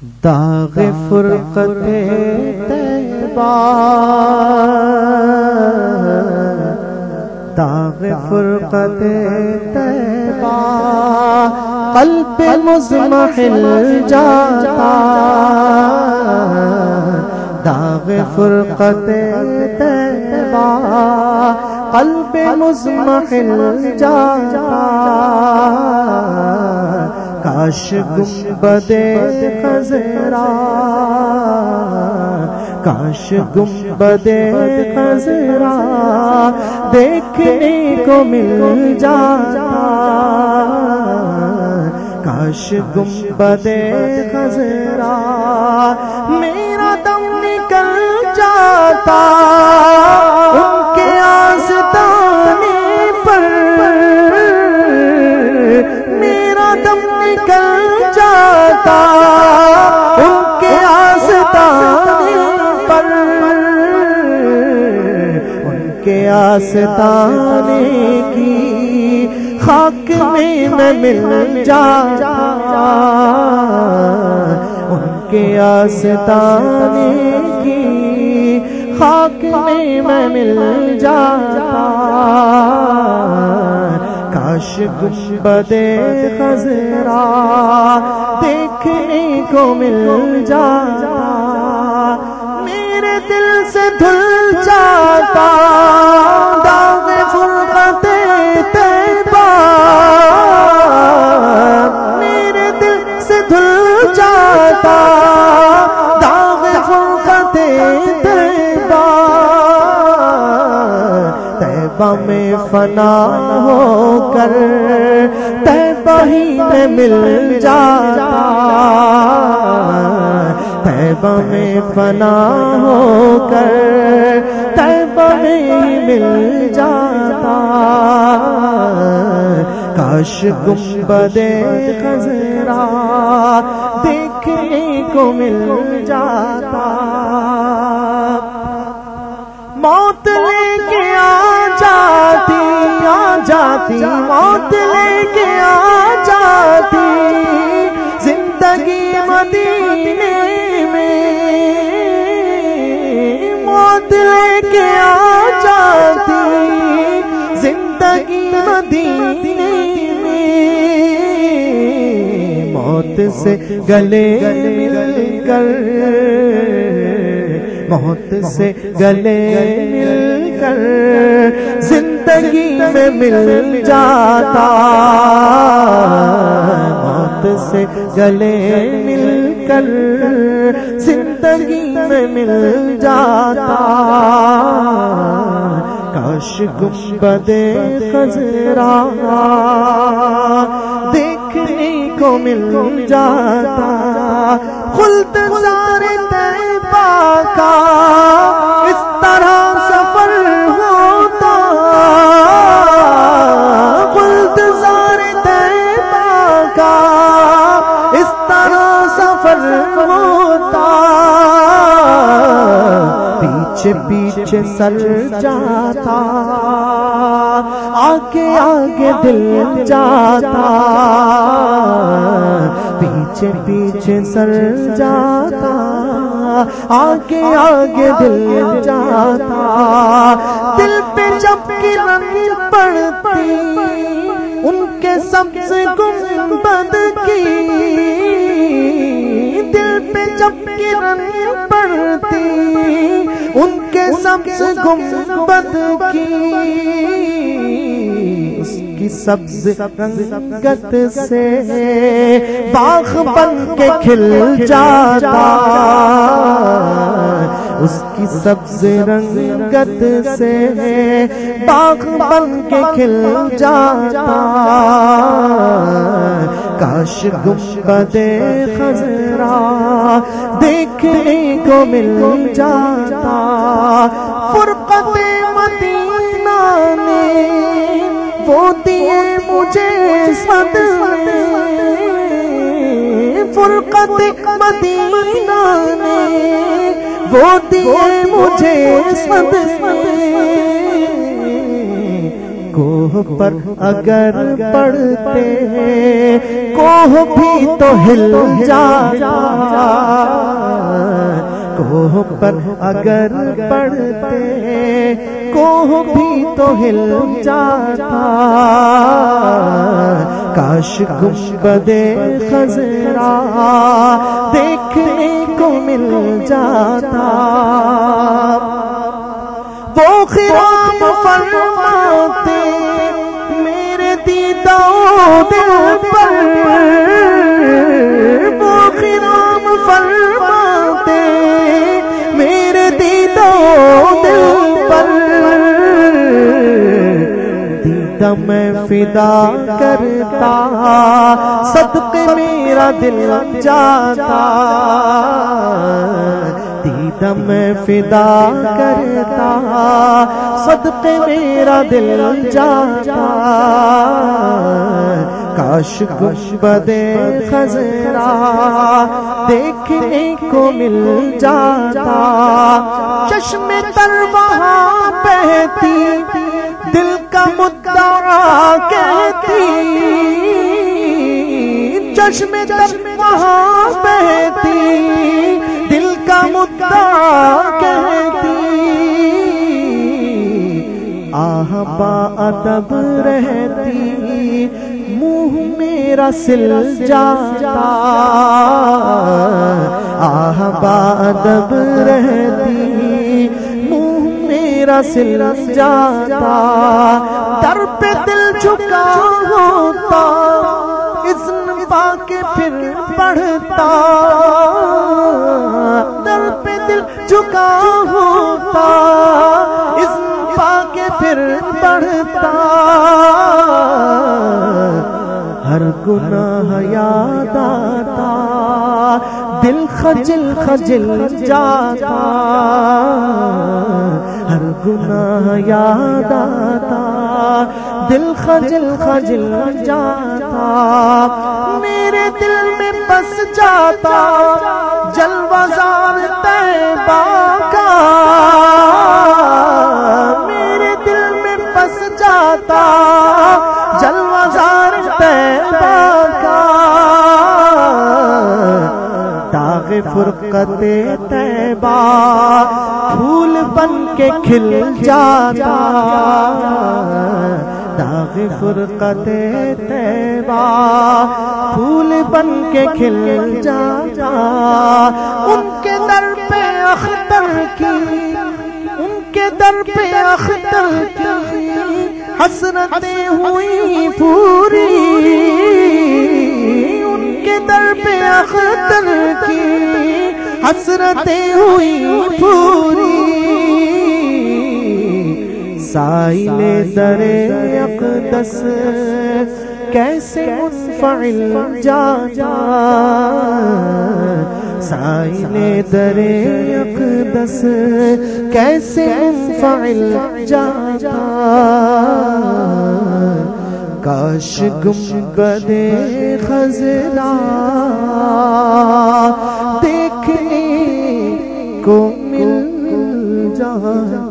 داغ فرقت تیبا داغ فرقت تیبا قلب مزمحل جاتا داغ فرقت تیبا قلب مزمحل جاتا کاش گنبد خزرا کاش گنبد خزرا دیکھنے کو مل جاتا۔ کاش گنبد خزرا میں کے آستانے کی خاک میں میں مل جاتا ان کے آستانے کی خاک میں میں مل جاتا کاش گنبد خزرا دیکھنے کو مل جاتا میرے دل سے دھل تیبہ میں فنا ہو کر تیبہ ہی میں مل جاتا۔ تیبہ میں فنا ہو کر تیبہ میں ہی مل جاتا۔ کاش گنبد خزرا دیکھنے کو مل جاتا۔ جاتی موت لے کے آ جاتی۔ زندگی مدینے میں موت لے کے آ جاتی۔ زندگی مدینے میں موت سے گلے مل کر، موت سے گلے مل کر۔ زندگی میں مل جاتا موت سے گلے مل کر زندگی میں مل جاتا۔ کاش گنبد خزرا دیکھنے کو مل جاتا، خلد زار تیبا کا ہوتا। پیچھے پیچھے سر جاتا، آگے آگے دل جاتا۔ پیچھے پیچھے سر جاتا، آگے آگے دل جاتا۔ دل پہ جب کی رنگ پڑتی، ان کے سبز گنبد کی پہ جب کی رنگ پڑتی، ان کے سبز گنبد کی، اس کی سبز رنگت سے باغ بن کے کھل جاتا، اس کی سبز رنگت سے باغ بن کے کھل جاتا۔ کاش گنبد خزرا دیکھنے کو مل جاتا۔ فرقت مدینہ نے وہ دیے مجھے صدمے فرقت مدینہ نے وہ دیے مجھے صدمے کوہ پر اگر پڑتے کوہ بھی تو ہل جا کوہ پر اگر پڑتے کوہ بھی تو ہل جاتا۔ کاش گنبدے خزرا دیکھنے کو مل جاتا۔ وہ خرام فرماتے دل پر وہ فرماتے، میرے دیدہ دل پر۔ دیدہ میں فدا کرتا، صدقے میرا دل جاتا۔ میں فدا کرتا، صدقے میرا دل جاتا کاش کش خزرا دیکھنے کو مل جاتا۔ چشم تر وہاں بہتی، دل کا مدعا کہتی۔ چشم تر وہاں بہتی، دل کا مدعا کہتی۔ آہ، با ادب رہتی، منہ میرا سل جاتا۔ آہ، با ادب رہتی، منہ میرا سل جاتا۔ در پہ دل جھکا ہوتا۔ پڑھتا، در پہ دل جھکا ہوتا، اس پا کے پھر پڑھتا۔ ہر گناہ یاد آتا، دل خجل خجل جاتا۔ ہر گناہ یاد آتا، دل خجل خجل جاتا۔ میرے بس جاتا جلوزار تیبا کا میرے دل میں بس جاتا جلوزار تیبا کا داغ فرقت تیبا پھول بن کے کھل جاتا۔ داغ فرقت تیبا، پھول بن کے کھل جاتا۔ ان کے در پہ اختر کی، ان کے در پہ اختر کی حسرتیں ہوئی پوری۔ ان کے در پہ اختر کی حسرتیں ہوئی پوری۔ سائل در اقدس کیسے منفعل سائی سائل در اقدس کیسے منفعل جا کاش گم خزرا دیکھنے کو مل جا